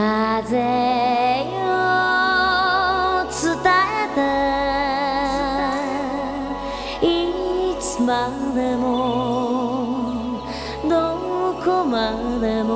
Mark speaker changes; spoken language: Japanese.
Speaker 1: 風を伝えたい。つまでもどこまでも